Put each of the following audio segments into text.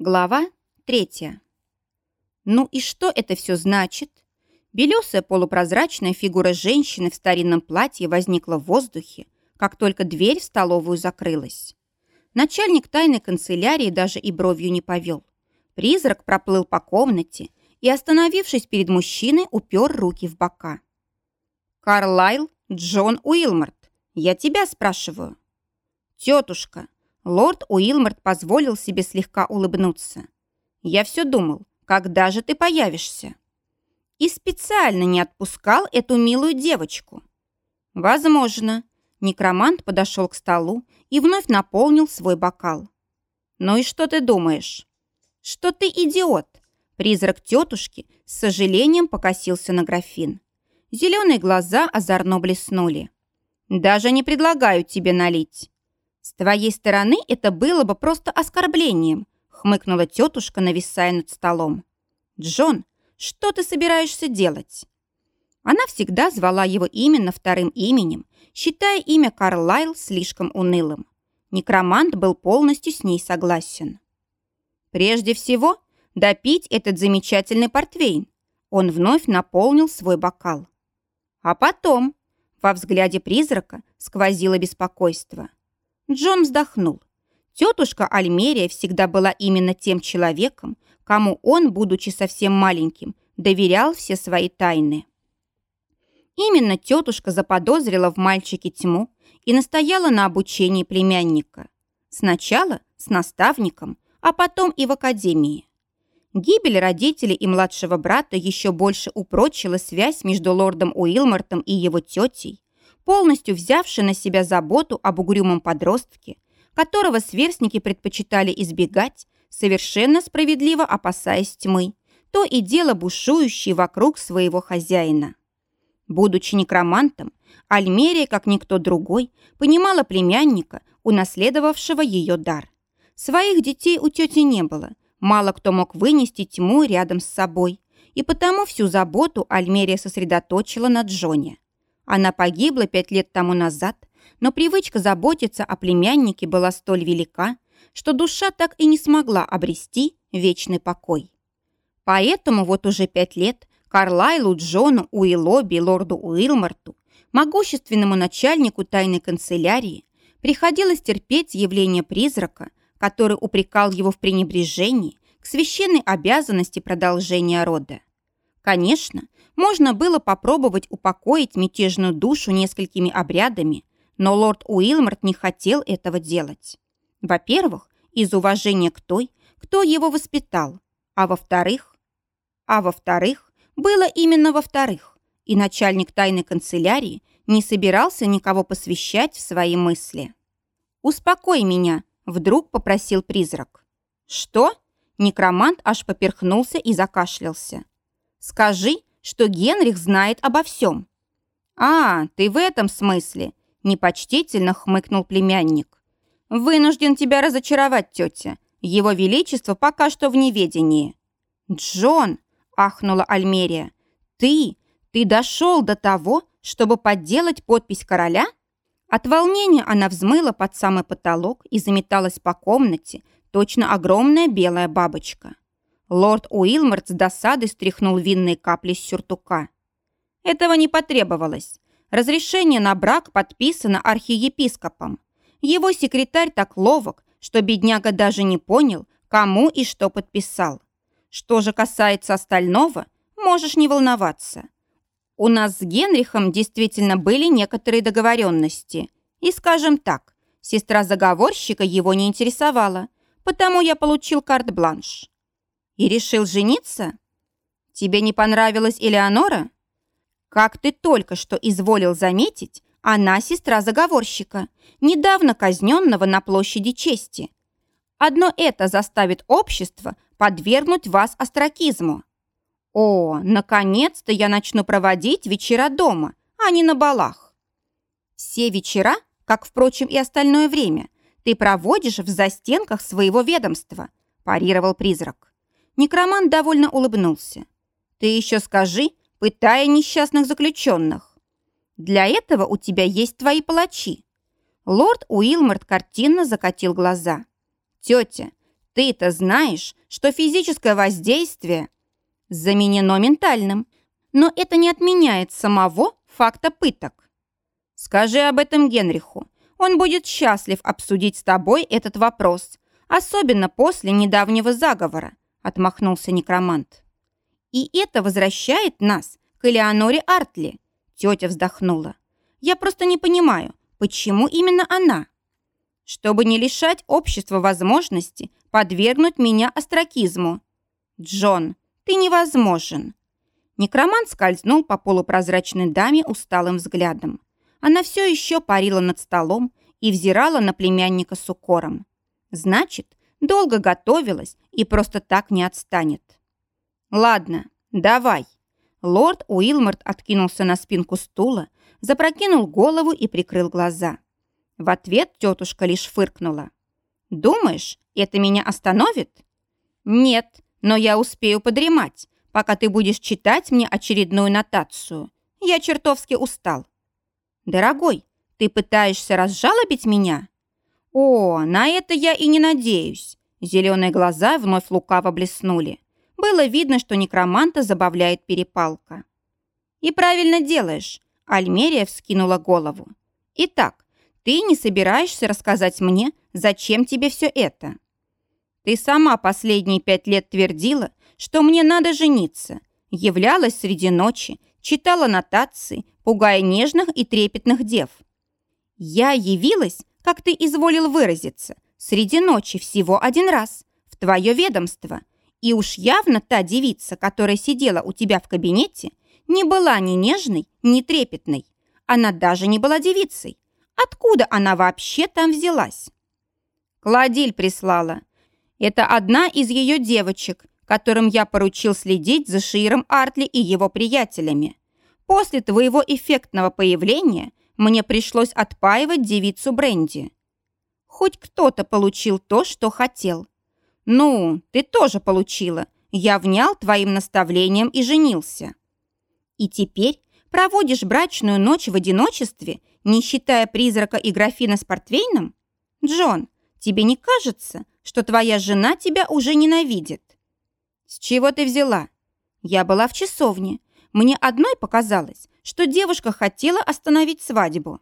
Глава третья. Ну и что это все значит? Белесая полупрозрачная фигура женщины в старинном платье возникла в воздухе, как только дверь в столовую закрылась. Начальник тайной канцелярии даже и бровью не повел. Призрак проплыл по комнате и, остановившись перед мужчиной, упер руки в бока. «Карлайл Джон Уилморт, я тебя спрашиваю». «Тетушка», Лорд Уилморт позволил себе слегка улыбнуться. «Я все думал, когда же ты появишься?» И специально не отпускал эту милую девочку. «Возможно». Некромант подошел к столу и вновь наполнил свой бокал. «Ну и что ты думаешь?» «Что ты идиот!» Призрак тетушки с сожалением покосился на графин. Зеленые глаза озорно блеснули. «Даже не предлагаю тебе налить. «С твоей стороны это было бы просто оскорблением», хмыкнула тетушка, нависая над столом. «Джон, что ты собираешься делать?» Она всегда звала его именно вторым именем, считая имя Карлайл слишком унылым. Некромант был полностью с ней согласен. «Прежде всего, допить этот замечательный портвейн». Он вновь наполнил свой бокал. А потом во взгляде призрака сквозило беспокойство – Джон вздохнул. Тетушка Альмерия всегда была именно тем человеком, кому он, будучи совсем маленьким, доверял все свои тайны. Именно тетушка заподозрила в мальчике тьму и настояла на обучении племянника. Сначала с наставником, а потом и в академии. Гибель родителей и младшего брата еще больше упрочила связь между лордом Уилмортом и его тетей, полностью взявший на себя заботу об угрюмом подростке, которого сверстники предпочитали избегать, совершенно справедливо опасаясь тьмы, то и дело бушующей вокруг своего хозяина. Будучи некромантом, Альмерия, как никто другой, понимала племянника, унаследовавшего ее дар. Своих детей у тети не было, мало кто мог вынести тьму рядом с собой, и потому всю заботу Альмерия сосредоточила на Джоне. Она погибла пять лет тому назад, но привычка заботиться о племяннике была столь велика, что душа так и не смогла обрести вечный покой. Поэтому вот уже пять лет Карлайлу, Джону, Уиллоби, лорду Уилмарту, могущественному начальнику тайной канцелярии, приходилось терпеть явление призрака, который упрекал его в пренебрежении к священной обязанности продолжения рода. Конечно, можно было попробовать упокоить мятежную душу несколькими обрядами, но лорд Уилморт не хотел этого делать. Во-первых, из уважения к той, кто его воспитал, а во-вторых, а во-вторых, было именно во-вторых, и начальник тайной канцелярии не собирался никого посвящать в свои мысли. «Успокой меня», — вдруг попросил призрак. «Что?» Некромант аж поперхнулся и закашлялся. «Скажи, что Генрих знает обо всем». «А, ты в этом смысле», – непочтительно хмыкнул племянник. «Вынужден тебя разочаровать, тетя. Его Величество пока что в неведении». «Джон», – ахнула Альмерия, – «ты, ты дошел до того, чтобы подделать подпись короля?» От волнения она взмыла под самый потолок и заметалась по комнате, точно огромная белая бабочка. Лорд Уилморт с досадой стряхнул винные капли с сюртука. Этого не потребовалось. Разрешение на брак подписано архиепископом. Его секретарь так ловок, что бедняга даже не понял, кому и что подписал. Что же касается остального, можешь не волноваться. У нас с Генрихом действительно были некоторые договоренности. И, скажем так, сестра заговорщика его не интересовала, потому я получил карт-бланш. И решил жениться? Тебе не понравилась Элеонора? Как ты только что изволил заметить, она сестра заговорщика, недавно казненного на площади чести. Одно это заставит общество подвергнуть вас остракизму. О, наконец-то я начну проводить вечера дома, а не на балах. Все вечера, как, впрочем, и остальное время, ты проводишь в застенках своего ведомства, парировал призрак. Некромант довольно улыбнулся. «Ты еще скажи, пытая несчастных заключенных. Для этого у тебя есть твои палачи». Лорд Уилморт картинно закатил глаза. «Тетя, Ты-то знаешь, что физическое воздействие заменено ментальным, но это не отменяет самого факта пыток. Скажи об этом Генриху. Он будет счастлив обсудить с тобой этот вопрос, особенно после недавнего заговора, отмахнулся некромант. И это возвращает нас к Элеоноре Артли. Тетя вздохнула. Я просто не понимаю, почему именно она? Чтобы не лишать общества возможности подвергнуть меня остракизму. Джон, ты невозможен. Некромант скользнул по полупрозрачной даме усталым взглядом. Она все еще парила над столом и взирала на племянника с укором. Значит, долго готовилась и просто так не отстанет. «Ладно, давай». Лорд Уилморт откинулся на спинку стула, запрокинул голову и прикрыл глаза. В ответ тетушка лишь фыркнула. «Думаешь, это меня остановит?» «Нет, но я успею подремать, пока ты будешь читать мне очередную нотацию. Я чертовски устал». «Дорогой, ты пытаешься разжалобить меня?» «О, на это я и не надеюсь». Зеленые глаза вновь лукаво блеснули. Было видно, что некроманта забавляет перепалка. «И правильно делаешь», — Альмерия вскинула голову. «Итак, ты не собираешься рассказать мне, зачем тебе все это?» «Ты сама последние пять лет твердила, что мне надо жениться, являлась среди ночи, читала нотации, пугая нежных и трепетных дев. Я явилась, как ты изволил выразиться, среди ночи всего один раз, в твое ведомство — и уж явно та девица, которая сидела у тебя в кабинете, не была ни нежной, ни трепетной. Она даже не была девицей. Откуда она вообще там взялась? Кладиль прислала. Это одна из ее девочек, которым я поручил следить за Широм Артли и его приятелями. После твоего эффектного появления мне пришлось отпаивать девицу Бренди. Хоть кто-то получил то, что хотел. «Ну, ты тоже получила. Я внял твоим наставлением и женился». «И теперь проводишь брачную ночь в одиночестве, не считая призрака и графина с портвейном? Джон, тебе не кажется, что твоя жена тебя уже ненавидит?» «С чего ты взяла?» «Я была в часовне. Мне одной показалось, что девушка хотела остановить свадьбу».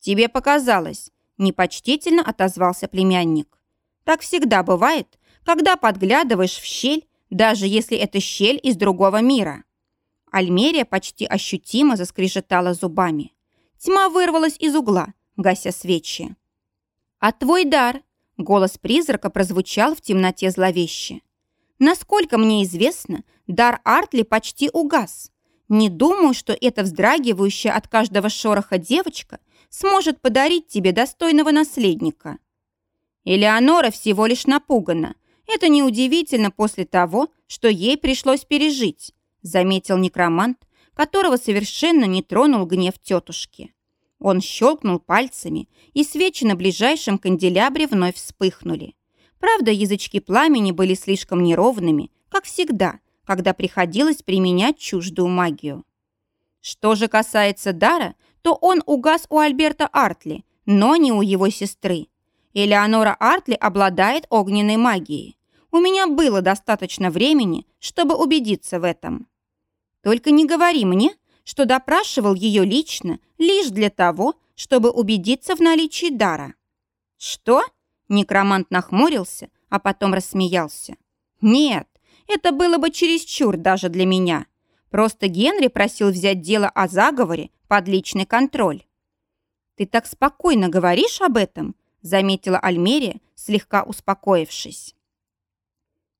«Тебе показалось», – непочтительно отозвался племянник. Так всегда бывает, когда подглядываешь в щель, даже если это щель из другого мира. Альмерия почти ощутимо заскрежетала зубами. Тьма вырвалась из угла, гася свечи. «А твой дар?» — голос призрака прозвучал в темноте зловеще. «Насколько мне известно, дар Артли почти угас. Не думаю, что эта вздрагивающая от каждого шороха девочка сможет подарить тебе достойного наследника. Элеонора всего лишь напугана. Это неудивительно после того, что ей пришлось пережить, заметил некромант, которого совершенно не тронул гнев тетушки. Он щелкнул пальцами, и свечи на ближайшем канделябре вновь вспыхнули. Правда, язычки пламени были слишком неровными, как всегда, когда приходилось применять чуждую магию. Что же касается дара, то он угас у Альберта Артли, но не у его сестры. Элеонора Артли обладает огненной магией. У меня было достаточно времени, чтобы убедиться в этом. Только не говори мне, что допрашивал ее лично лишь для того, чтобы убедиться в наличии дара. Что? Некромант нахмурился, а потом рассмеялся. Нет, это было бы чересчур даже для меня. Просто Генри просил взять дело о заговоре под личный контроль. Ты так спокойно говоришь об этом, заметила Альмерия, слегка успокоившись.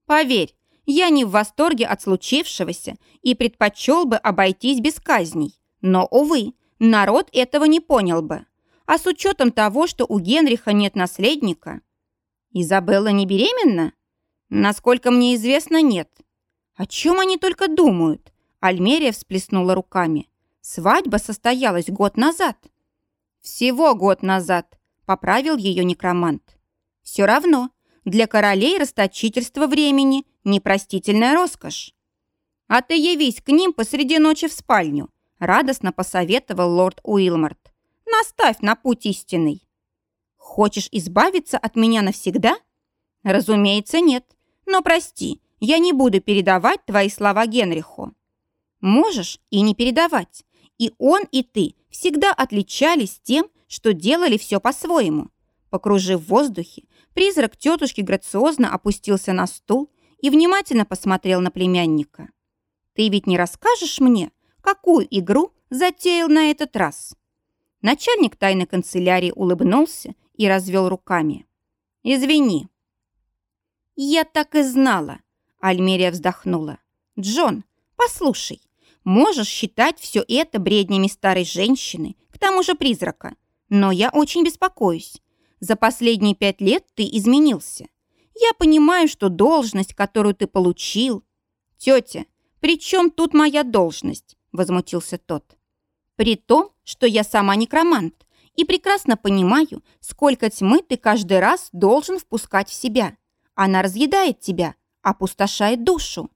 «Поверь, я не в восторге от случившегося и предпочел бы обойтись без казней. Но, увы, народ этого не понял бы. А с учетом того, что у Генриха нет наследника... Изабелла не беременна? Насколько мне известно, нет. О чем они только думают? Альмерия всплеснула руками. Свадьба состоялась год назад. Всего год назад, Поправил ее некромант. Все равно, для королей расточительство времени – непростительная роскошь. А ты явись к ним посреди ночи в спальню, радостно посоветовал лорд Уилморт. Наставь на путь истинный. Хочешь избавиться от меня навсегда? Разумеется, нет. Но прости, я не буду передавать твои слова Генриху. Можешь и не передавать. И он, и ты всегда отличались тем, что делали все по-своему. Покружив в воздухе, призрак тетушки грациозно опустился на стул и внимательно посмотрел на племянника. «Ты ведь не расскажешь мне, какую игру затеял на этот раз?» Начальник тайной канцелярии улыбнулся и развел руками. «Извини». «Я так и знала», — Альмерия вздохнула. «Джон, послушай, можешь считать все это бреднями старой женщины, к тому же призрака, но я очень беспокоюсь. За последние пять лет ты изменился. Я понимаю, что должность, которую ты получил... Тетя, при чем тут моя должность? Возмутился тот. При том, что я сама некромант и прекрасно понимаю, сколько тьмы ты каждый раз должен впускать в себя. Она разъедает тебя, опустошает душу.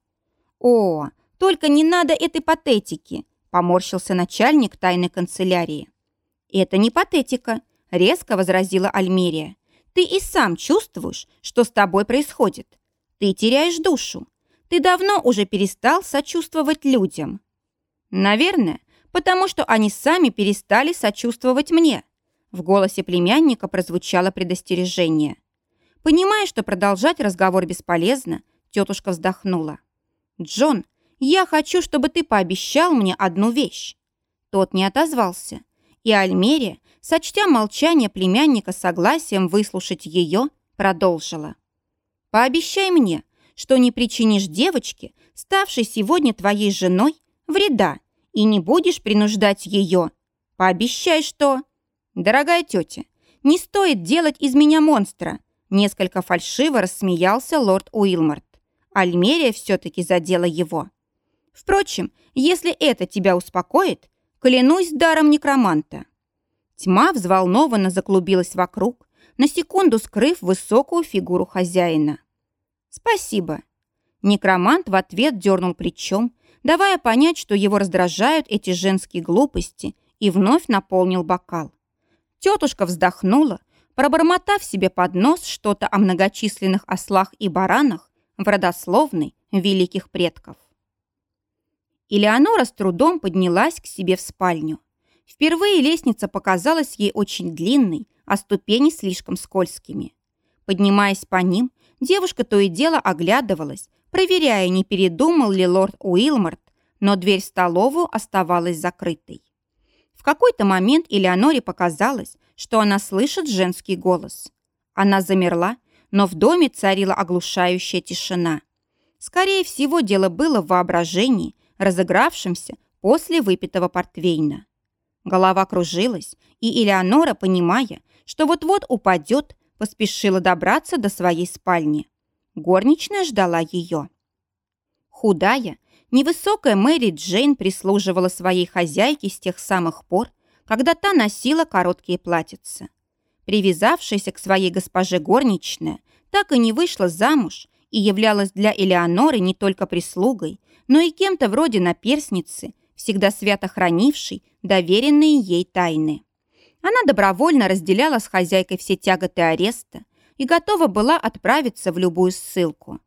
О, только не надо этой патетики, поморщился начальник тайной канцелярии. Это не патетика, резко возразила Альмерия. Ты и сам чувствуешь, что с тобой происходит. Ты теряешь душу. Ты давно уже перестал сочувствовать людям. Наверное, потому что они сами перестали сочувствовать мне. В голосе племянника прозвучало предостережение. Понимая, что продолжать разговор бесполезно, тетушка вздохнула. «Джон, я хочу, чтобы ты пообещал мне одну вещь». Тот не отозвался, и Альмерия, сочтя молчание племянника согласием выслушать ее, продолжила. «Пообещай мне, что не причинишь девочке, ставшей сегодня твоей женой, вреда и не будешь принуждать ее. Пообещай, что...» «Дорогая тетя, не стоит делать из меня монстра», несколько фальшиво рассмеялся лорд Уилмарт. Альмерия все-таки задела его. «Впрочем, если это тебя успокоит, клянусь даром некроманта». Тьма взволнованно заклубилась вокруг, на секунду скрыв высокую фигуру хозяина. «Спасибо». Некромант в ответ дернул плечом, давая понять, что его раздражают эти женские глупости, и вновь наполнил бокал. Тетушка вздохнула, пробормотав себе под нос что-то о многочисленных ослах и баранах в родословной великих предков. Элеонора с трудом поднялась к себе в спальню. Впервые лестница показалась ей очень длинной, а ступени слишком скользкими. Поднимаясь по ним, девушка то и дело оглядывалась, проверяя, не передумал ли лорд Уилмарт, но дверь в столовую оставалась закрытой. В какой-то момент Элеоноре показалось, что она слышит женский голос. Она замерла, но в доме царила оглушающая тишина. Скорее всего, дело было в воображении, разыгравшемся после выпитого портвейна. Голова кружилась, и Элеонора, понимая, что вот-вот упадет, поспешила добраться до своей спальни. Горничная ждала ее. Худая, невысокая Мэри Джейн прислуживала своей хозяйке с тех самых пор, когда та носила короткие платьица. Привязавшаяся к своей госпоже горничная так и не вышла замуж и являлась для Элеоноры не только прислугой, но и кем-то вроде наперсницы, всегда свято хранившей доверенные ей тайны. Она добровольно разделяла с хозяйкой все тяготы ареста и готова была отправиться в любую ссылку.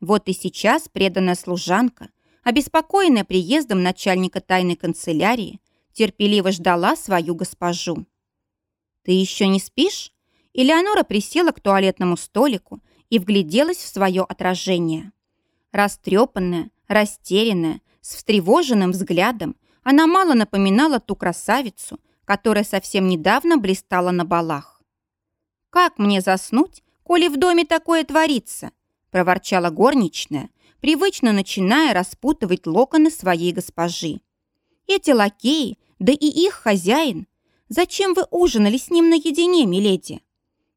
Вот и сейчас преданная служанка, обеспокоенная приездом начальника тайной канцелярии, терпеливо ждала свою госпожу. «Ты еще не спишь?» Элеонора присела к туалетному столику и вгляделась в свое отражение. Растрепанная, растерянная, с встревоженным взглядом она мало напоминала ту красавицу, которая совсем недавно блистала на балах. «Как мне заснуть, коли в доме такое творится?» проворчала горничная, привычно начиная распутывать локоны своей госпожи. «Эти лакеи, да и их хозяин. Зачем вы ужинали с ним наедине, миледи?»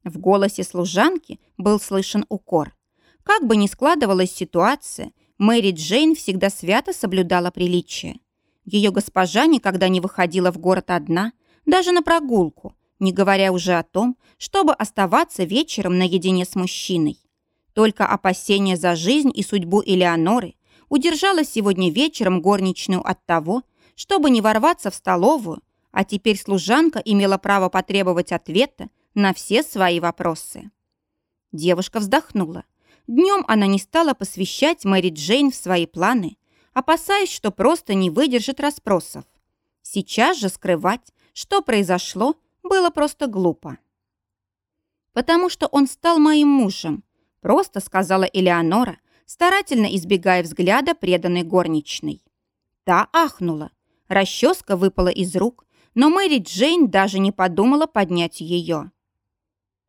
В голосе служанки был слышен укор. Как бы ни складывалась ситуация, Мэри Джейн всегда свято соблюдала приличие. Ее госпожа никогда не выходила в город одна, даже на прогулку, не говоря уже о том, чтобы оставаться вечером наедине с мужчиной. Только опасение за жизнь и судьбу Элеоноры удержало сегодня вечером горничную от того, чтобы не ворваться в столовую, а теперь служанка имела право потребовать ответа на все свои вопросы. Девушка вздохнула. Днем она не стала посвящать Мэри Джейн в свои планы, опасаясь, что просто не выдержит расспросов. Сейчас же скрывать, что произошло, было просто глупо. «Потому что он стал моим мужем», просто сказала Элеонора, старательно избегая взгляда преданной горничной. Та ахнула. Расческа выпала из рук, но Мэри Джейн даже не подумала поднять ее.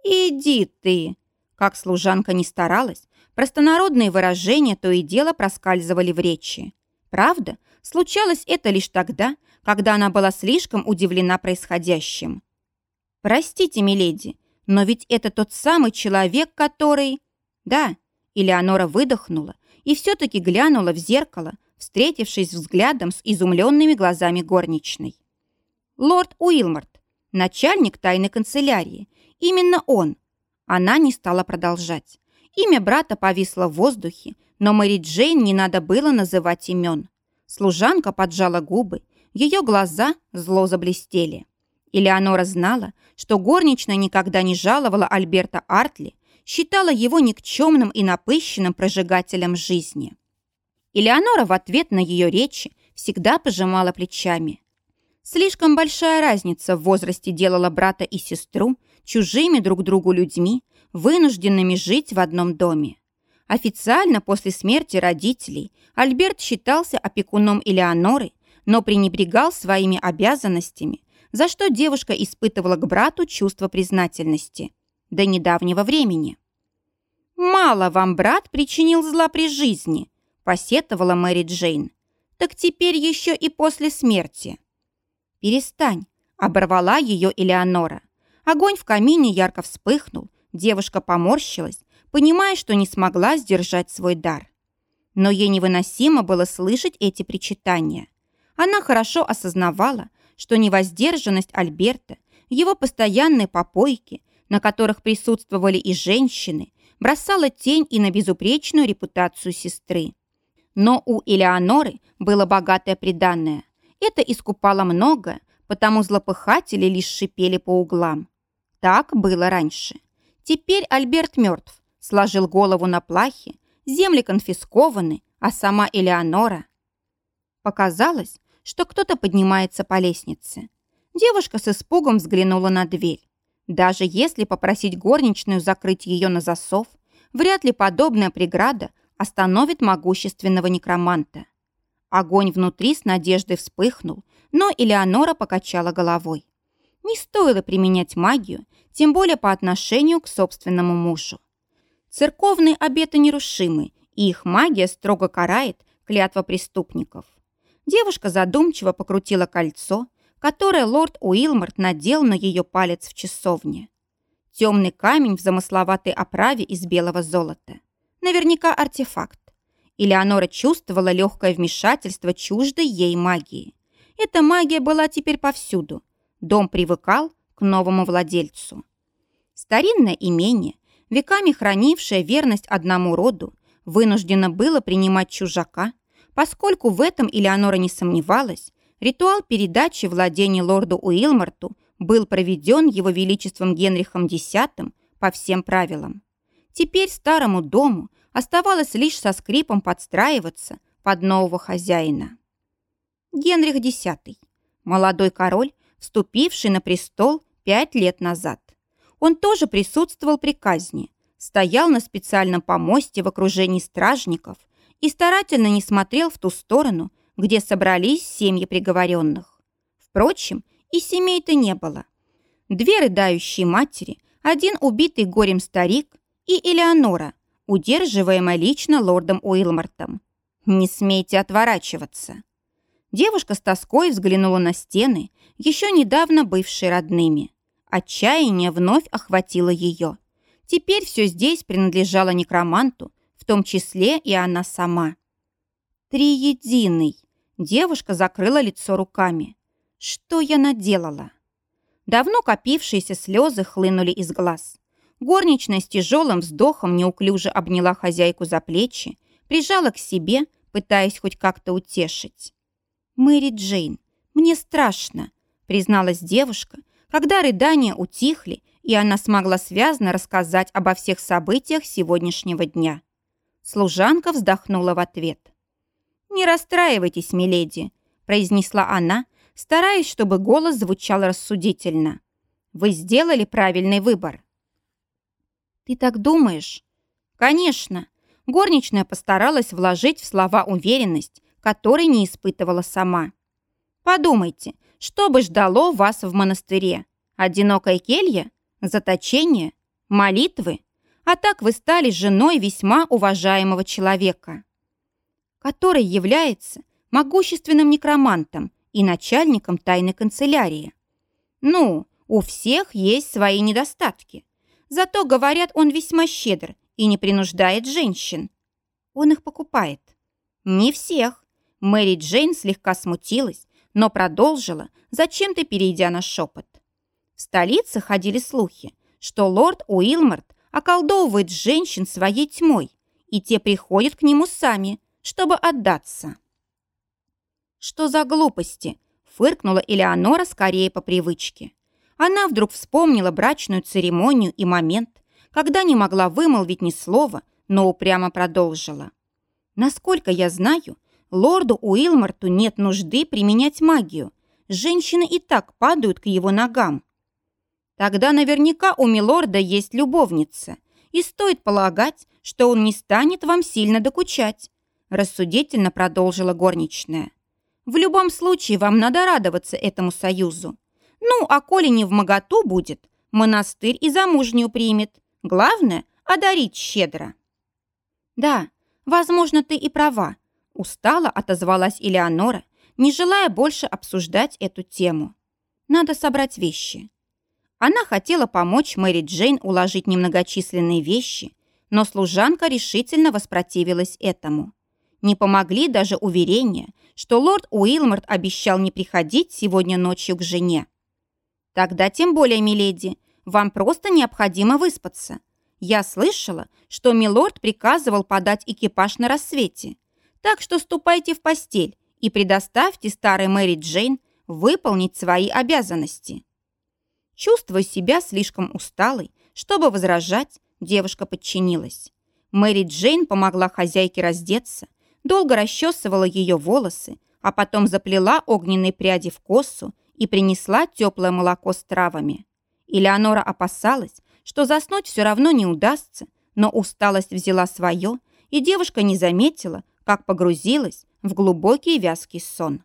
«Иди ты!» Как служанка не старалась, простонародные выражения то и дело проскальзывали в речи. Правда, случалось это лишь тогда, когда она была слишком удивлена происходящим. «Простите, миледи, но ведь это тот самый человек, который...» «Да», Элеонора выдохнула и все-таки глянула в зеркало, встретившись взглядом с изумленными глазами горничной. «Лорд Уилморт, начальник тайной канцелярии, именно он, она не стала продолжать. Имя брата повисло в воздухе, но Мэри Джейн не надо было называть имен. Служанка поджала губы, ее глаза зло заблестели. Элеонора знала, что горничная никогда не жаловала Альберта Артли, считала его никчемным и напыщенным прожигателем жизни. Элеонора в ответ на ее речи всегда пожимала плечами. Слишком большая разница в возрасте делала брата и сестру чужими друг другу людьми, вынужденными жить в одном доме. Официально после смерти родителей Альберт считался опекуном Элеоноры, но пренебрегал своими обязанностями, за что девушка испытывала к брату чувство признательности. До недавнего времени. «Мало вам брат причинил зла при жизни», – посетовала Мэри Джейн. «Так теперь еще и после смерти». «Перестань», – оборвала ее Элеонора. Огонь в камине ярко вспыхнул, девушка поморщилась, понимая, что не смогла сдержать свой дар. Но ей невыносимо было слышать эти причитания. Она хорошо осознавала, что невоздержанность Альберта, его постоянные попойки, на которых присутствовали и женщины, бросала тень и на безупречную репутацию сестры. Но у Элеоноры было богатое приданное. Это искупало многое, потому злопыхатели лишь шипели по углам. Так было раньше. Теперь Альберт мертв, сложил голову на плахе, земли конфискованы, а сама Элеонора... Показалось, что кто-то поднимается по лестнице. Девушка с испугом взглянула на дверь. Даже если попросить горничную закрыть ее на засов, вряд ли подобная преграда остановит могущественного некроманта. Огонь внутри с надеждой вспыхнул, но Элеонора покачала головой. Не стоило применять магию, тем более по отношению к собственному мужу. Церковные обеты нерушимы, и их магия строго карает клятва преступников. Девушка задумчиво покрутила кольцо, которое лорд Уилморт надел на ее палец в часовне. Темный камень в замысловатой оправе из белого золота. Наверняка артефакт. Элеонора чувствовала легкое вмешательство чуждой ей магии. Эта магия была теперь повсюду, Дом привыкал к новому владельцу. Старинное имение, веками хранившее верность одному роду, вынуждено было принимать чужака, поскольку в этом Элеонора не сомневалась, ритуал передачи владений лорду Уилмарту был проведен его величеством Генрихом X по всем правилам. Теперь старому дому оставалось лишь со скрипом подстраиваться под нового хозяина. Генрих X. Молодой король вступивший на престол пять лет назад. Он тоже присутствовал при казни, стоял на специальном помосте в окружении стражников и старательно не смотрел в ту сторону, где собрались семьи приговоренных. Впрочем, и семей-то не было. Две рыдающие матери, один убитый горем старик и Элеонора, удерживаемая лично лордом Уилмартом. «Не смейте отворачиваться!» Девушка с тоской взглянула на стены, еще недавно бывшие родными. Отчаяние вновь охватило ее. Теперь все здесь принадлежало некроманту, в том числе и она сама. Триединый. Девушка закрыла лицо руками. Что я наделала? Давно копившиеся слезы хлынули из глаз. Горничная с тяжелым вздохом неуклюже обняла хозяйку за плечи, прижала к себе, пытаясь хоть как-то утешить. «Мэри Джейн, мне страшно», призналась девушка, когда рыдания утихли, и она смогла связно рассказать обо всех событиях сегодняшнего дня. Служанка вздохнула в ответ. «Не расстраивайтесь, миледи», – произнесла она, стараясь, чтобы голос звучал рассудительно. «Вы сделали правильный выбор». «Ты так думаешь?» «Конечно». Горничная постаралась вложить в слова уверенность, которой не испытывала сама. «Подумайте, что бы ждало вас в монастыре? Одинокая келья? Заточение? Молитвы? А так вы стали женой весьма уважаемого человека, который является могущественным некромантом и начальником тайной канцелярии. Ну, у всех есть свои недостатки. Зато, говорят, он весьма щедр и не принуждает женщин. Он их покупает. Не всех. Мэри Джейн слегка смутилась, но продолжила, зачем-то перейдя на шепот. В столице ходили слухи, что лорд Уилмарт околдовывает женщин своей тьмой, и те приходят к нему сами, чтобы отдаться. «Что за глупости?» – фыркнула Элеонора скорее по привычке. Она вдруг вспомнила брачную церемонию и момент, когда не могла вымолвить ни слова, но упрямо продолжила. «Насколько я знаю, лорду Уилмарту нет нужды применять магию. Женщины и так падают к его ногам. Тогда наверняка у милорда есть любовница, и стоит полагать, что он не станет вам сильно докучать», рассудительно продолжила горничная. «В любом случае вам надо радоваться этому союзу. Ну, а коли не в моготу будет, монастырь и замужнюю примет. Главное – одарить щедро». «Да, возможно, ты и права», – устало отозвалась Элеонора, не желая больше обсуждать эту тему. «Надо собрать вещи». Она хотела помочь Мэри Джейн уложить немногочисленные вещи, но служанка решительно воспротивилась этому. Не помогли даже уверения, что лорд Уилморт обещал не приходить сегодня ночью к жене. Тогда тем более, миледи, вам просто необходимо выспаться. Я слышала, что милорд приказывал подать экипаж на рассвете. Так что ступайте в постель и предоставьте старой Мэри Джейн выполнить свои обязанности. Чувствуя себя слишком усталой, чтобы возражать, девушка подчинилась. Мэри Джейн помогла хозяйке раздеться, долго расчесывала ее волосы, а потом заплела огненные пряди в косу и принесла теплое молоко с травами. Элеонора опасалась, что заснуть все равно не удастся, но усталость взяла свое, и девушка не заметила, как погрузилась в глубокий вязкий сон.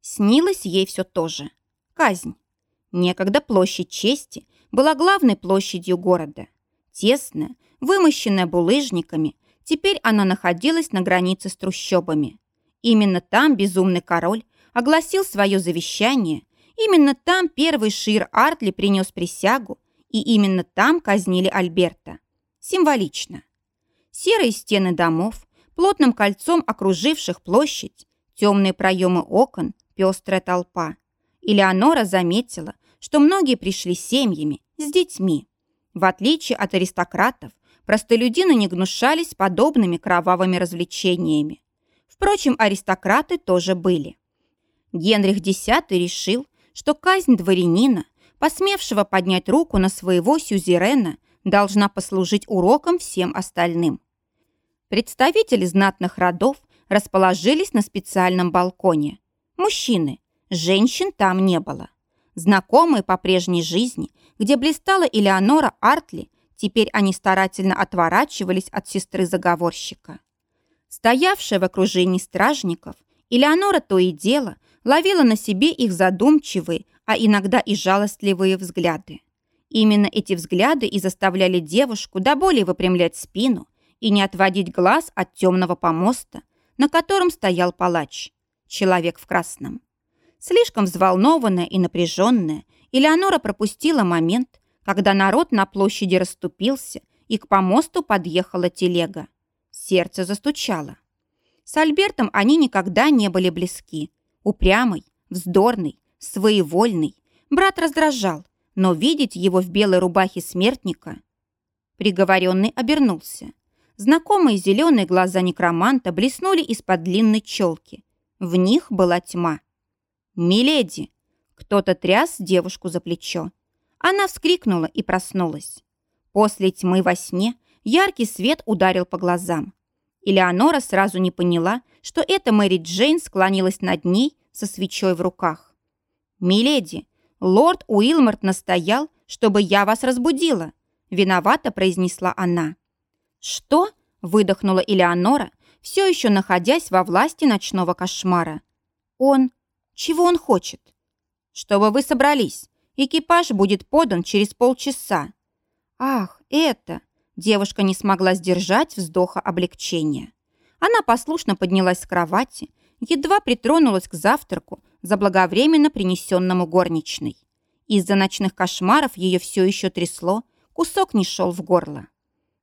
Снилось ей все то же. Казнь. Некогда площадь чести была главной площадью города. Тесная, вымощенная булыжниками, теперь она находилась на границе с трущобами. Именно там безумный король огласил свое завещание, именно там первый Шир Артли принес присягу, и именно там казнили Альберта. Символично. Серые стены домов, плотным кольцом окруживших площадь, темные проемы окон, пестрая толпа. Элеонора заметила, что многие пришли семьями, с детьми. В отличие от аристократов, простолюдины не гнушались подобными кровавыми развлечениями. Впрочем, аристократы тоже были. Генрих X решил, что казнь дворянина, посмевшего поднять руку на своего сюзерена, должна послужить уроком всем остальным. Представители знатных родов расположились на специальном балконе. Мужчины, женщин там не было. Знакомые по прежней жизни, где блистала Элеонора Артли, теперь они старательно отворачивались от сестры-заговорщика. Стоявшая в окружении стражников, Элеонора то и дело ловила на себе их задумчивые, а иногда и жалостливые взгляды. Именно эти взгляды и заставляли девушку до боли выпрямлять спину и не отводить глаз от темного помоста, на котором стоял палач, человек в красном. Слишком взволнованная и напряженная, Элеонора пропустила момент, когда народ на площади расступился, и к помосту подъехала телега. Сердце застучало. С Альбертом они никогда не были близки. Упрямый, вздорный, своевольный. Брат раздражал, но видеть его в белой рубахе смертника... Приговоренный обернулся. Знакомые зеленые глаза некроманта блеснули из-под длинной челки. В них была тьма. «Миледи!» Кто-то тряс девушку за плечо. Она вскрикнула и проснулась. После тьмы во сне яркий свет ударил по глазам. Элеонора сразу не поняла, что это Мэри Джейн склонилась над ней со свечой в руках. «Миледи, лорд Уилморт настоял, чтобы я вас разбудила», виновато произнесла она. «Что?» – выдохнула Элеонора, все еще находясь во власти ночного кошмара. «Он... Чего он хочет?» «Чтобы вы собрались. Экипаж будет подан через полчаса». «Ах, это...» Девушка не смогла сдержать вздоха облегчения. Она послушно поднялась с кровати, едва притронулась к завтраку, заблаговременно принесенному горничной. Из-за ночных кошмаров ее все еще трясло, кусок не шел в горло.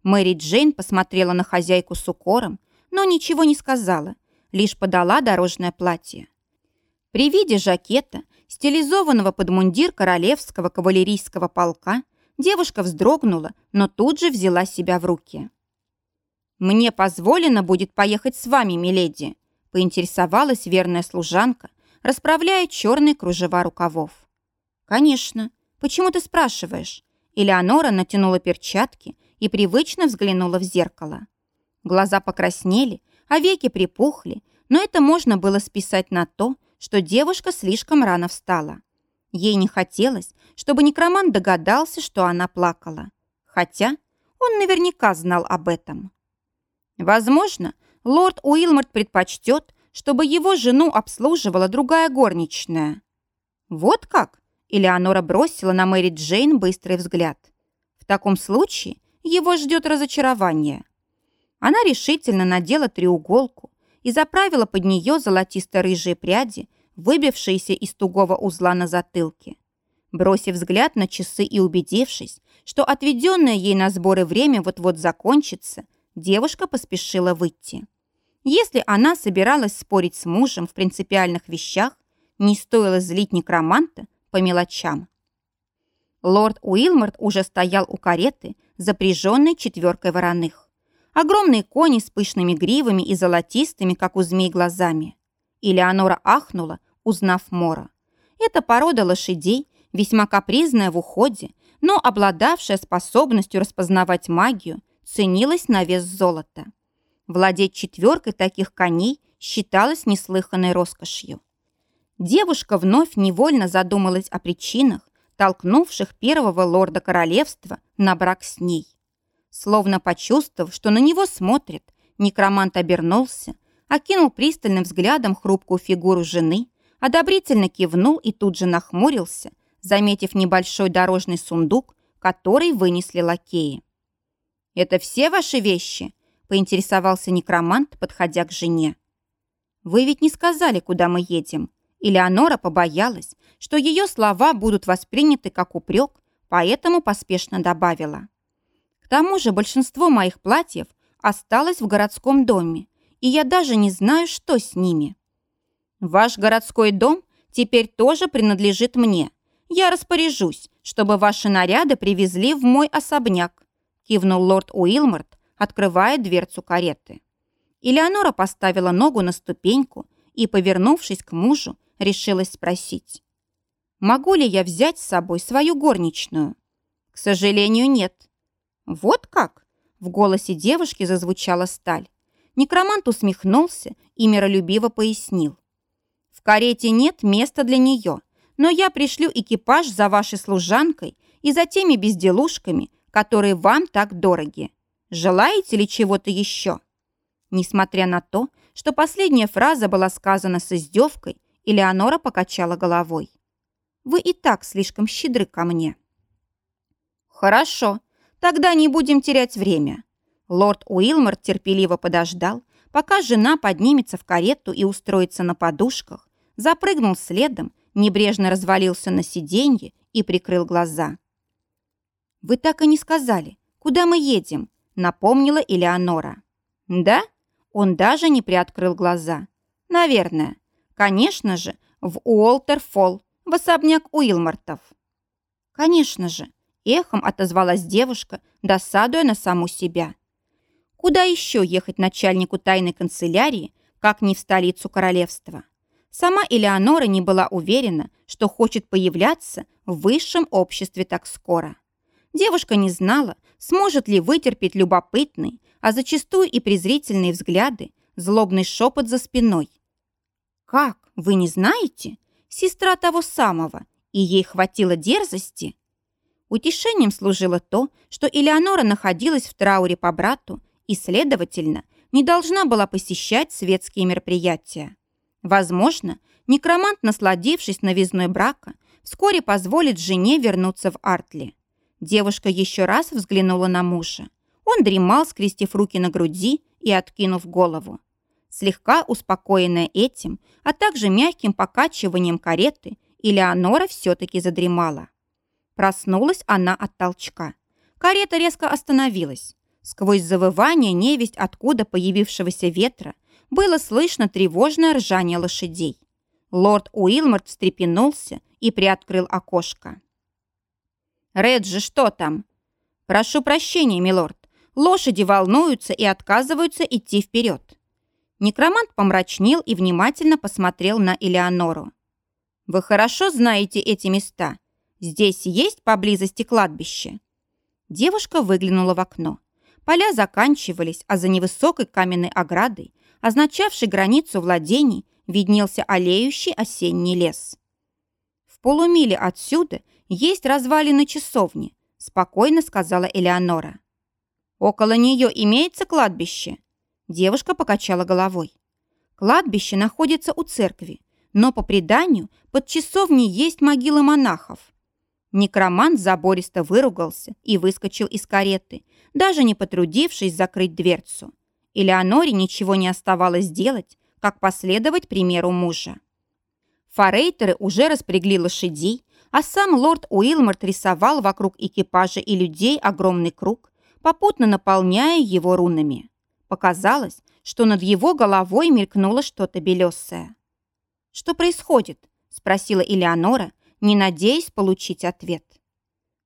Мэри Джейн посмотрела на хозяйку с укором, но ничего не сказала, лишь подала дорожное платье. При виде жакета, стилизованного под мундир королевского кавалерийского полка, девушка вздрогнула, но тут же взяла себя в руки. «Мне позволено будет поехать с вами, миледи», поинтересовалась верная служанка, расправляя черные кружева рукавов. «Конечно. Почему ты спрашиваешь?» Элеонора натянула перчатки и привычно взглянула в зеркало. Глаза покраснели, а веки припухли, но это можно было списать на то, что девушка слишком рано встала. Ей не хотелось, чтобы некромант догадался, что она плакала. Хотя он наверняка знал об этом. Возможно, лорд Уилморт предпочтет, чтобы его жену обслуживала другая горничная. Вот как? Элеонора бросила на Мэри Джейн быстрый взгляд. В таком случае его ждет разочарование. Она решительно надела треуголку и заправила под нее золотисто-рыжие пряди, выбившиеся из тугого узла на затылке. Бросив взгляд на часы и убедившись, что отведенное ей на сборы время вот-вот закончится, девушка поспешила выйти. Если она собиралась спорить с мужем в принципиальных вещах, не стоило злить некроманта по мелочам. Лорд Уилморт уже стоял у кареты, запряженной четверкой вороных. Огромные кони с пышными гривами и золотистыми, как у змей, глазами. Элеонора ахнула, узнав Мора. Это порода лошадей, весьма капризная в уходе, но обладавшая способностью распознавать магию, ценилась на вес золота. Владеть четверкой таких коней считалось неслыханной роскошью. Девушка вновь невольно задумалась о причинах, толкнувших первого лорда королевства на брак с ней. Словно почувствовав, что на него смотрят, некромант обернулся, окинул пристальным взглядом хрупкую фигуру жены одобрительно кивнул и тут же нахмурился, заметив небольшой дорожный сундук, который вынесли лакеи. «Это все ваши вещи?» – поинтересовался некромант, подходя к жене. «Вы ведь не сказали, куда мы едем». Элеонора побоялась, что ее слова будут восприняты как упрек, поэтому поспешно добавила. «К тому же большинство моих платьев осталось в городском доме, и я даже не знаю, что с ними». Ваш городской дом теперь тоже принадлежит мне. Я распоряжусь, чтобы ваши наряды привезли в мой особняк», кивнул лорд Уилморт, открывая дверцу кареты. Элеонора поставила ногу на ступеньку и, повернувшись к мужу, решилась спросить. «Могу ли я взять с собой свою горничную?» «К сожалению, нет». «Вот как?» В голосе девушки зазвучала сталь. Некромант усмехнулся и миролюбиво пояснил карете нет места для нее, но я пришлю экипаж за вашей служанкой и за теми безделушками, которые вам так дороги. Желаете ли чего-то еще?» Несмотря на то, что последняя фраза была сказана с издевкой, Элеонора покачала головой. «Вы и так слишком щедры ко мне». «Хорошо, тогда не будем терять время». Лорд Уилмор терпеливо подождал, пока жена поднимется в карету и устроится на подушках, запрыгнул следом, небрежно развалился на сиденье и прикрыл глаза. «Вы так и не сказали, куда мы едем?» напомнила Элеонора. «Да?» Он даже не приоткрыл глаза. «Наверное. Конечно же, в Уолтерфолл, в особняк Уилмартов». «Конечно же», эхом отозвалась девушка, досадуя на саму себя. Куда еще ехать начальнику тайной канцелярии, как не в столицу королевства? Сама Элеонора не была уверена, что хочет появляться в высшем обществе так скоро. Девушка не знала, сможет ли вытерпеть любопытный, а зачастую и презрительные взгляды, злобный шепот за спиной. «Как? Вы не знаете? Сестра того самого, и ей хватило дерзости?» Утешением служило то, что Элеонора находилась в трауре по брату и, следовательно, не должна была посещать светские мероприятия. Возможно, некромант, насладившись новизной брака, вскоре позволит жене вернуться в Артли. Девушка еще раз взглянула на мужа. Он дремал, скрестив руки на груди и откинув голову. Слегка успокоенная этим, а также мягким покачиванием кареты, Элеонора все-таки задремала. Проснулась она от толчка. Карета резко остановилась. Сквозь завывание невесть откуда появившегося ветра было слышно тревожное ржание лошадей. Лорд Уилморт встрепенулся и приоткрыл окошко. «Реджи, что там?» «Прошу прощения, милорд. Лошади волнуются и отказываются идти вперед». Некромант помрачнел и внимательно посмотрел на Элеонору. «Вы хорошо знаете эти места. Здесь есть поблизости кладбище?» Девушка выглянула в окно. Поля заканчивались, а за невысокой каменной оградой, означавшей границу владений, виднелся олеющий осенний лес. В полумиле отсюда есть развалины часовни, спокойно сказала Элеонора. Около нее имеется кладбище. Девушка покачала головой. Кладбище находится у церкви, но по преданию под часовней есть могилы монахов. Некромант забористо выругался и выскочил из кареты, даже не потрудившись закрыть дверцу. Элеоноре ничего не оставалось делать, как последовать примеру мужа. Форейтеры уже распрягли лошадей, а сам лорд Уилморт рисовал вокруг экипажа и людей огромный круг, попутно наполняя его рунами. Показалось, что над его головой мелькнуло что-то белесое. «Что происходит?» – спросила Элеонора, не надеясь получить ответ.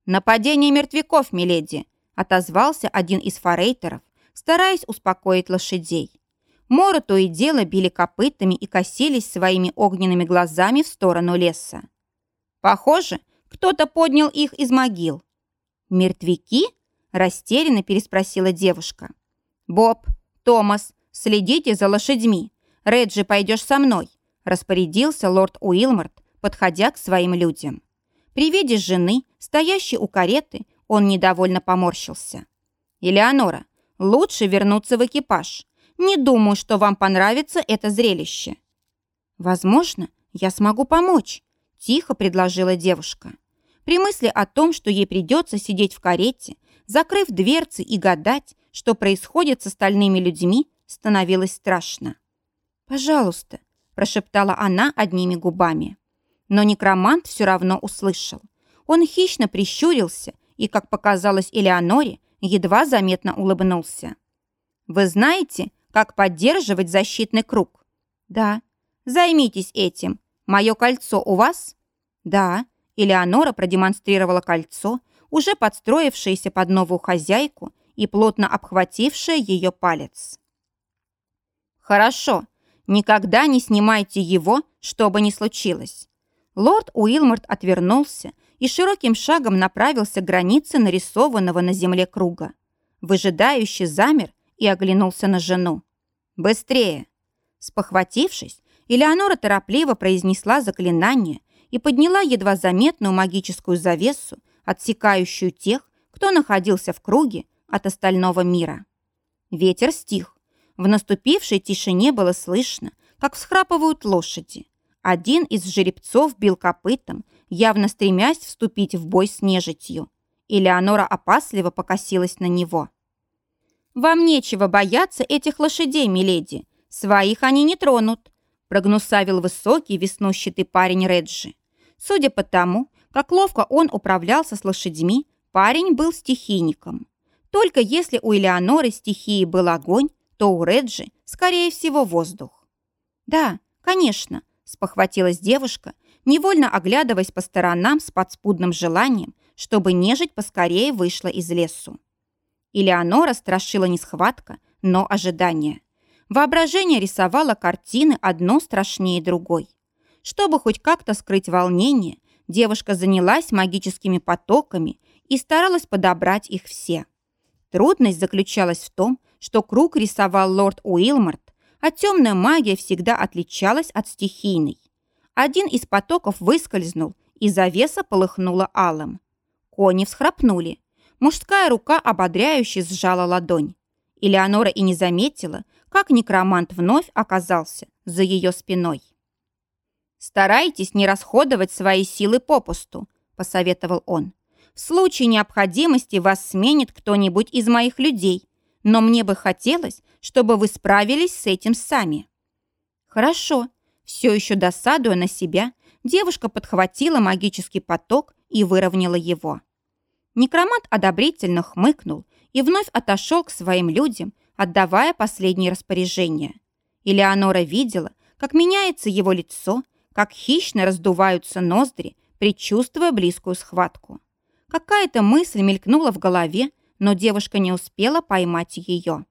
«Нападение мертвяков, миледи!» – отозвался один из форейтеров, стараясь успокоить лошадей. Моры то и дело били копытами и косились своими огненными глазами в сторону леса. Похоже, кто-то поднял их из могил. «Мертвяки?» – растерянно переспросила девушка. «Боб, Томас, следите за лошадьми. Реджи, пойдешь со мной», – распорядился лорд Уилморт, подходя к своим людям. При виде жены, стоящей у кареты, он недовольно поморщился. «Элеонора, лучше вернуться в экипаж. Не думаю, что вам понравится это зрелище». «Возможно, я смогу помочь», – тихо предложила девушка. При мысли о том, что ей придется сидеть в карете, закрыв дверцы и гадать, что происходит с остальными людьми, становилось страшно. «Пожалуйста», – прошептала она одними губами. Но некромант все равно услышал. Он хищно прищурился и, как показалось Элеоноре, едва заметно улыбнулся. «Вы знаете, как поддерживать защитный круг?» «Да». «Займитесь этим. Мое кольцо у вас?» «Да». Элеонора продемонстрировала кольцо, уже подстроившееся под новую хозяйку и плотно обхватившее ее палец. «Хорошо. Никогда не снимайте его, что бы ни случилось. Лорд Уилморт отвернулся и широким шагом направился к границе нарисованного на земле круга. Выжидающий замер и оглянулся на жену. «Быстрее!» Спохватившись, Элеонора торопливо произнесла заклинание и подняла едва заметную магическую завесу, отсекающую тех, кто находился в круге от остального мира. Ветер стих. В наступившей тишине было слышно, как всхрапывают лошади. Один из жеребцов бил копытом, явно стремясь вступить в бой с нежитью. Элеонора опасливо покосилась на него. «Вам нечего бояться этих лошадей, миледи. Своих они не тронут», прогнусавил высокий веснущатый парень Реджи. Судя по тому, как ловко он управлялся с лошадьми, парень был стихийником. Только если у Элеоноры стихии был огонь, то у Реджи, скорее всего, воздух. «Да, конечно», спохватилась девушка, невольно оглядываясь по сторонам с подспудным желанием, чтобы нежить поскорее вышла из лесу. Элеонора страшила не схватка, но ожидание. Воображение рисовало картины одну страшнее другой. Чтобы хоть как-то скрыть волнение, девушка занялась магическими потоками и старалась подобрать их все. Трудность заключалась в том, что круг рисовал лорд Уилмарт, а темная магия всегда отличалась от стихийной. Один из потоков выскользнул, и завеса полыхнула алым. Кони всхрапнули. Мужская рука ободряюще сжала ладонь. Элеонора и не заметила, как некромант вновь оказался за ее спиной. «Старайтесь не расходовать свои силы попусту», – посоветовал он. «В случае необходимости вас сменит кто-нибудь из моих людей, но мне бы хотелось, чтобы вы справились с этим сами». «Хорошо». Все еще досадуя на себя, девушка подхватила магический поток и выровняла его. Некромант одобрительно хмыкнул и вновь отошел к своим людям, отдавая последние распоряжения. Элеонора видела, как меняется его лицо, как хищно раздуваются ноздри, предчувствуя близкую схватку. Какая-то мысль мелькнула в голове, но девушка не успела поймать ее.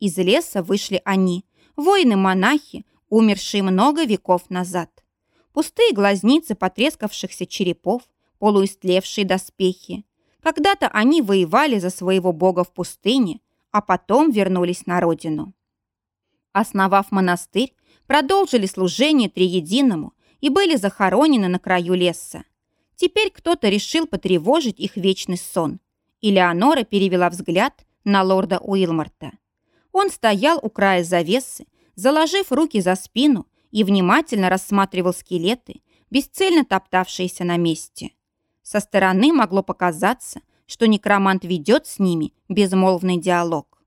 Из леса вышли они, воины-монахи, умершие много веков назад. Пустые глазницы потрескавшихся черепов, полуистлевшие доспехи. Когда-то они воевали за своего бога в пустыне, а потом вернулись на родину. Основав монастырь, продолжили служение Триединому и были захоронены на краю леса. Теперь кто-то решил потревожить их вечный сон – и Леонора перевела взгляд на лорда Уилмарта. Он стоял у края завесы, заложив руки за спину и внимательно рассматривал скелеты, бесцельно топтавшиеся на месте. Со стороны могло показаться, что некромант ведет с ними безмолвный диалог.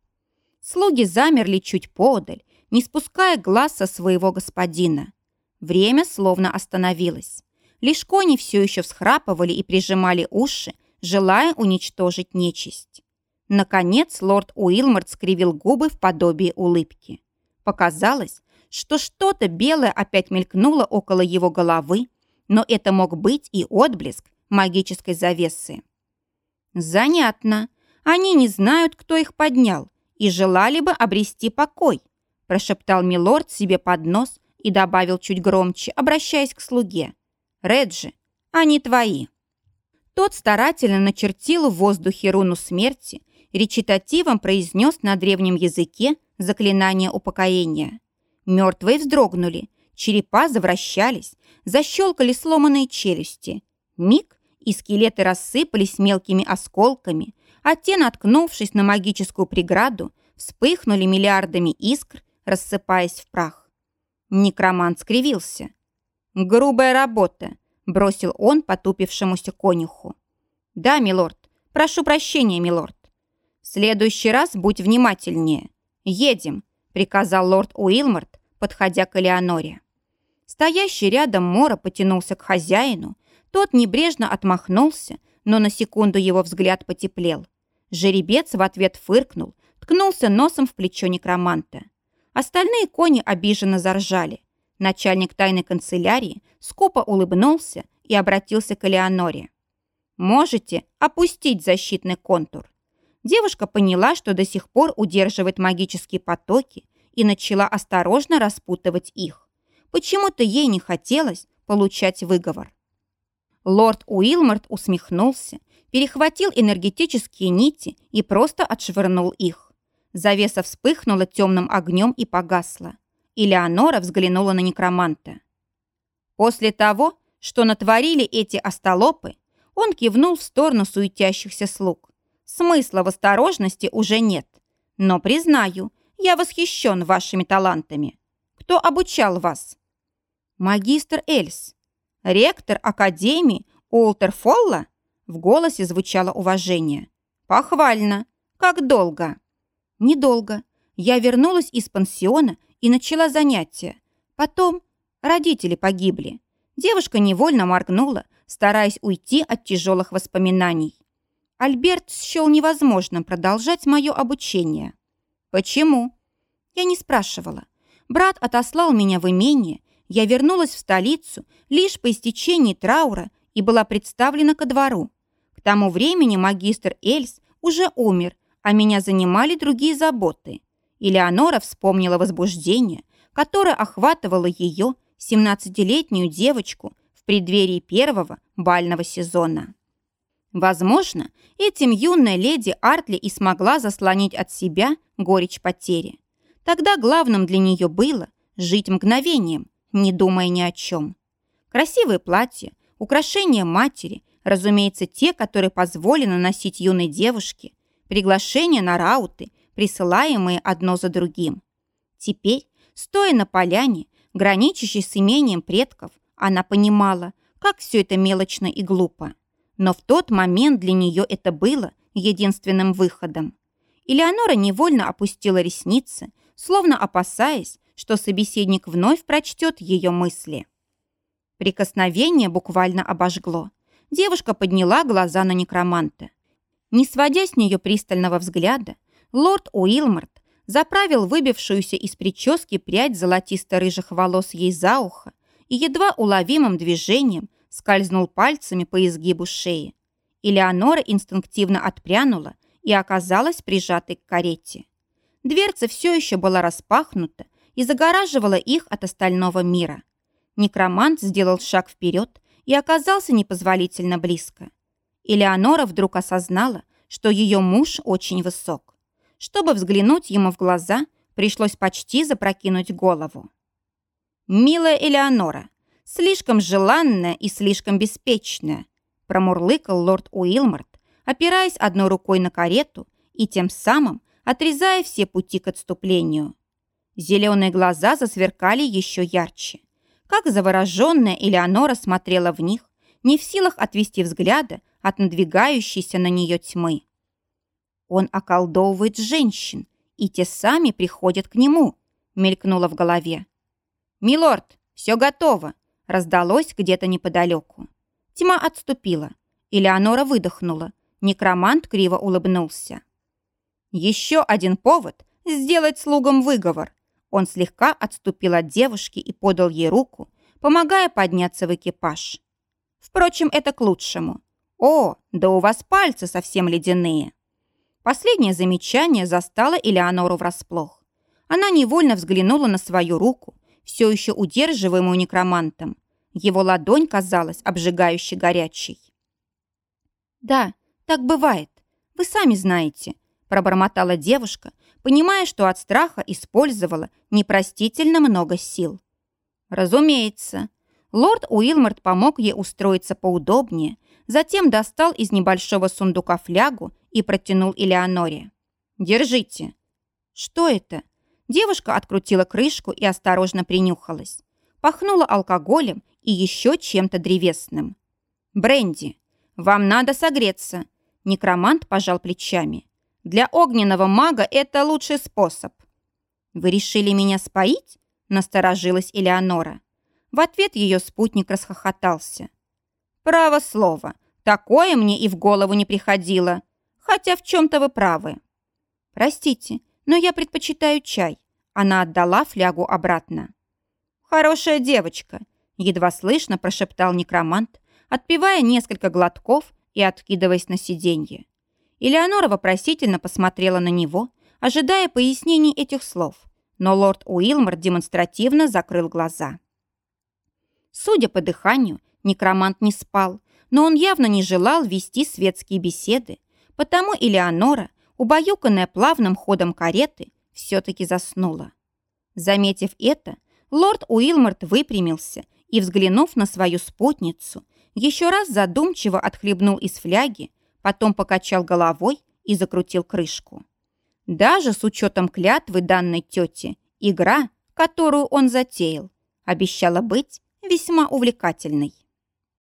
Слуги замерли чуть поодаль, не спуская глаз со своего господина. Время словно остановилось. Лишь кони все еще всхрапывали и прижимали уши желая уничтожить нечисть. Наконец лорд Уилморт скривил губы в подобии улыбки. Показалось, что что-то белое опять мелькнуло около его головы, но это мог быть и отблеск магической завесы. «Занятно. Они не знают, кто их поднял, и желали бы обрести покой», прошептал милорд себе под нос и добавил чуть громче, обращаясь к слуге. «Реджи, они твои». Тот старательно начертил в воздухе руну смерти, речитативом произнес на древнем языке заклинание упокоения. Мертвые вздрогнули, черепа завращались, защелкали сломанные челюсти. Миг, и скелеты рассыпались мелкими осколками, а те, наткнувшись на магическую преграду, вспыхнули миллиардами искр, рассыпаясь в прах. Некромант скривился. «Грубая работа», бросил он потупившемуся конюху. «Да, милорд. Прошу прощения, милорд. В следующий раз будь внимательнее. Едем», — приказал лорд Уилморт, подходя к Элеоноре. Стоящий рядом Мора потянулся к хозяину. Тот небрежно отмахнулся, но на секунду его взгляд потеплел. Жеребец в ответ фыркнул, ткнулся носом в плечо некроманта. Остальные кони обиженно заржали. Начальник тайной канцелярии скупо улыбнулся и обратился к Элеоноре. «Можете опустить защитный контур». Девушка поняла, что до сих пор удерживает магические потоки и начала осторожно распутывать их. Почему-то ей не хотелось получать выговор. Лорд Уилмарт усмехнулся, перехватил энергетические нити и просто отшвырнул их. Завеса вспыхнула темным огнем и погасла и Леонора взглянула на некроманта. После того, что натворили эти остолопы, он кивнул в сторону суетящихся слуг. Смысла в осторожности уже нет. Но, признаю, я восхищен вашими талантами. Кто обучал вас? Магистр Эльс. Ректор Академии Уолтер Фолла? В голосе звучало уважение. Похвально. Как долго? Недолго. Я вернулась из пансиона и начала занятия. Потом родители погибли. Девушка невольно моргнула, стараясь уйти от тяжелых воспоминаний. Альберт счел невозможным продолжать мое обучение. Почему? Я не спрашивала. Брат отослал меня в имение, я вернулась в столицу лишь по истечении траура и была представлена ко двору. К тому времени магистр Эльс уже умер, а меня занимали другие заботы. Элеонора вспомнила возбуждение, которое охватывало ее, 17-летнюю девочку в преддверии первого бального сезона. Возможно, этим юная леди Артли и смогла заслонить от себя горечь потери. Тогда главным для нее было жить мгновением, не думая ни о чем. Красивые платья, украшения матери, разумеется, те, которые позволено носить юной девушке, приглашения на рауты, присылаемые одно за другим. Теперь, стоя на поляне, граничащей с имением предков, она понимала, как все это мелочно и глупо. Но в тот момент для нее это было единственным выходом. Элеонора невольно опустила ресницы, словно опасаясь, что собеседник вновь прочтет ее мысли. Прикосновение буквально обожгло. Девушка подняла глаза на некроманта. Не сводя с нее пристального взгляда, лорд Уилмарт заправил выбившуюся из прически прядь золотисто-рыжих волос ей за ухо и едва уловимым движением скользнул пальцами по изгибу шеи. Элеонора инстинктивно отпрянула и оказалась прижатой к карете. Дверца все еще была распахнута и загораживала их от остального мира. Некромант сделал шаг вперед и оказался непозволительно близко. Элеонора вдруг осознала, что ее муж очень высок. Чтобы взглянуть ему в глаза, пришлось почти запрокинуть голову. «Милая Элеонора, слишком желанная и слишком беспечная», промурлыкал лорд Уилмарт, опираясь одной рукой на карету и тем самым отрезая все пути к отступлению. Зеленые глаза засверкали еще ярче. Как завороженная Элеонора смотрела в них, не в силах отвести взгляда от надвигающейся на нее тьмы. Он околдовывает женщин, и те сами приходят к нему, мелькнуло в голове. «Милорд, все готово!» раздалось где-то неподалеку. Тьма отступила. Элеонора выдохнула. Некромант криво улыбнулся. Еще один повод сделать слугам выговор. Он слегка отступил от девушки и подал ей руку, помогая подняться в экипаж. Впрочем, это к лучшему. О, да у вас пальцы совсем ледяные. Последнее замечание застало Элеонору врасплох. Она невольно взглянула на свою руку, все еще удерживаемую некромантом. Его ладонь казалась обжигающе горячей. «Да, так бывает. Вы сами знаете пробормотала девушка, понимая, что от страха использовала непростительно много сил. Разумеется. Лорд Уилмарт помог ей устроиться поудобнее, затем достал из небольшого сундука флягу и протянул Элеоноре. «Держите». «Что это?» Девушка открутила крышку и осторожно принюхалась. Пахнула алкоголем и еще чем-то древесным. Бренди, вам надо согреться». Некромант пожал плечами. Для огненного мага это лучший способ. «Вы решили меня споить?» – насторожилась Элеонора. В ответ ее спутник расхохотался. «Право слово, такое мне и в голову не приходило. Хотя в чем-то вы правы». «Простите, но я предпочитаю чай». Она отдала флягу обратно. «Хорошая девочка», – едва слышно прошептал некромант, отпивая несколько глотков и откидываясь на сиденье. Элеонора вопросительно посмотрела на него, ожидая пояснений этих слов, но лорд Уилмор демонстративно закрыл глаза. Судя по дыханию, некромант не спал, но он явно не желал вести светские беседы, потому Элеонора, убаюканная плавным ходом кареты, все-таки заснула. Заметив это, лорд Уилморт выпрямился и, взглянув на свою спутницу, еще раз задумчиво отхлебнул из фляги, потом покачал головой и закрутил крышку. Даже с учетом клятвы данной тете, игра, которую он затеял, обещала быть весьма увлекательной.